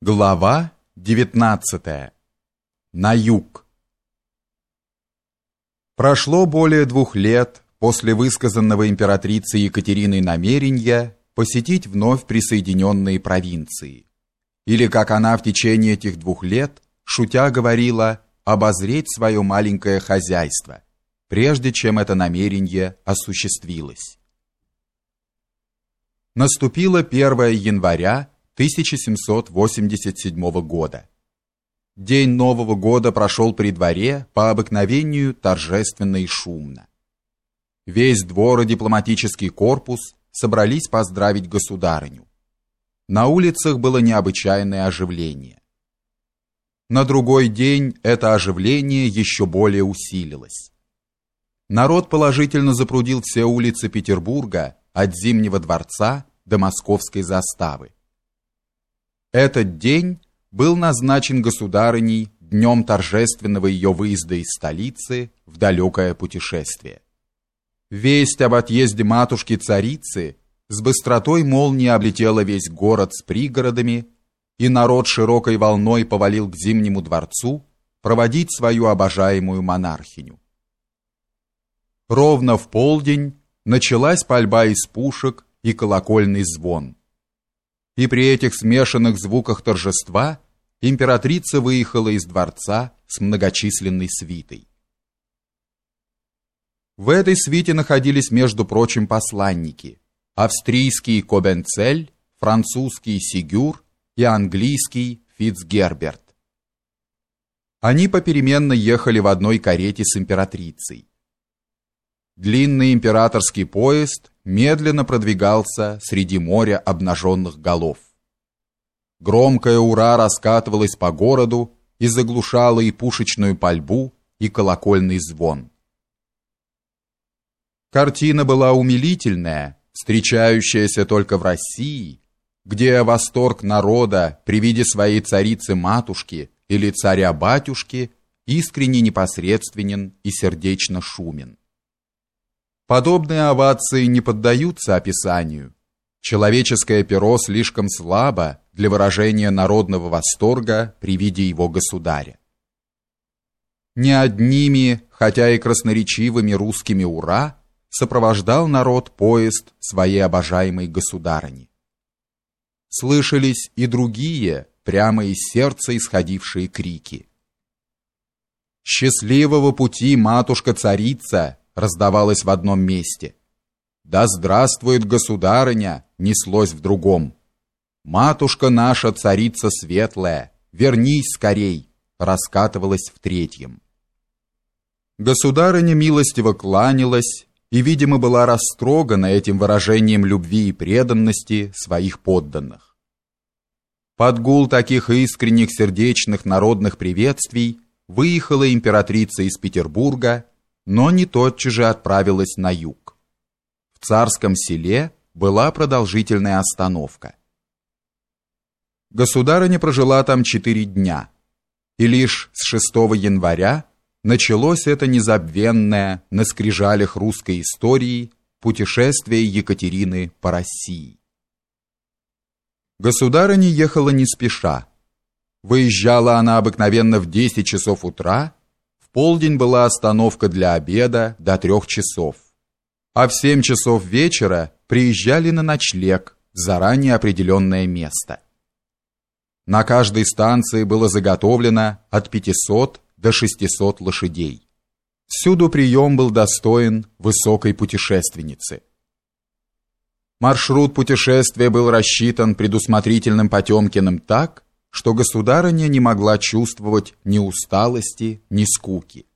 Глава 19. На юг. Прошло более двух лет после высказанного императрицей Екатериной намерения посетить вновь присоединенные провинции. Или, как она в течение этих двух лет, шутя говорила, обозреть свое маленькое хозяйство, прежде чем это намерение осуществилось. Наступило 1 января 1787 года. День Нового года прошел при дворе по обыкновению торжественно и шумно. Весь двор и дипломатический корпус собрались поздравить государыню. На улицах было необычайное оживление. На другой день это оживление еще более усилилось. Народ положительно запрудил все улицы Петербурга от Зимнего дворца до Московской заставы. Этот день был назначен государыней днем торжественного ее выезда из столицы в далекое путешествие. Весть об отъезде матушки-царицы с быстротой молнии облетела весь город с пригородами, и народ широкой волной повалил к Зимнему дворцу проводить свою обожаемую монархиню. Ровно в полдень началась пальба из пушек и колокольный звон и при этих смешанных звуках торжества императрица выехала из дворца с многочисленной свитой. В этой свите находились, между прочим, посланники: австрийский Кобенцель, французский Сигюр и английский Фицгерберт. Они попеременно ехали в одной карете с императрицей. Длинный императорский поезд медленно продвигался среди моря обнаженных голов. Громкое ура раскатывалось по городу и заглушало и пушечную пальбу, и колокольный звон. Картина была умилительная, встречающаяся только в России, где восторг народа при виде своей царицы-матушки или царя-батюшки искренне непосредственен и сердечно шумен. Подобные овации не поддаются описанию. Человеческое перо слишком слабо для выражения народного восторга при виде его государя. Не одними, хотя и красноречивыми русскими «Ура» сопровождал народ поезд своей обожаемой государыни. Слышались и другие, прямо из сердца исходившие крики. «Счастливого пути, матушка-царица!» Раздавалось в одном месте. Да здравствует государыня, неслось в другом. Матушка наша, царица светлая, вернись скорей, раскатывалась в третьем. Государыня милостиво кланялась и, видимо, была растрогана этим выражением любви и преданности своих подданных. Под гул таких искренних сердечных народных приветствий выехала императрица из Петербурга но не тотчас же отправилась на юг. В царском селе была продолжительная остановка. Государыня прожила там четыре дня, и лишь с 6 января началось это незабвенное на скрижалях русской истории путешествие Екатерины по России. Государыня ехала не спеша. Выезжала она обыкновенно в 10 часов утра полдень была остановка для обеда до трех часов. А в семь часов вечера приезжали на ночлег в заранее определенное место. На каждой станции было заготовлено от 500 до 600 лошадей. Всюду прием был достоин высокой путешественницы. Маршрут путешествия был рассчитан предусмотрительным Потемкиным так, что государыня не могла чувствовать ни усталости, ни скуки.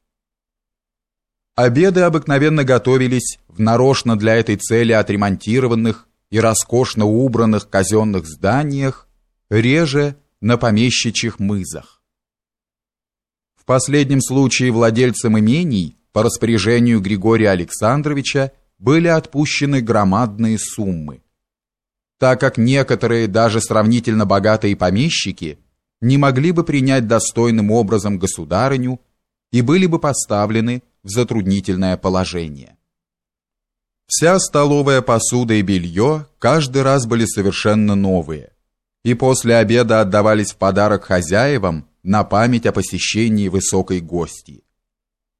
Обеды обыкновенно готовились в нарочно для этой цели отремонтированных и роскошно убранных казенных зданиях, реже на помещичьих мызах. В последнем случае владельцам имений по распоряжению Григория Александровича были отпущены громадные суммы так как некоторые даже сравнительно богатые помещики не могли бы принять достойным образом государыню и были бы поставлены в затруднительное положение. Вся столовая посуда и белье каждый раз были совершенно новые, и после обеда отдавались в подарок хозяевам на память о посещении высокой гости.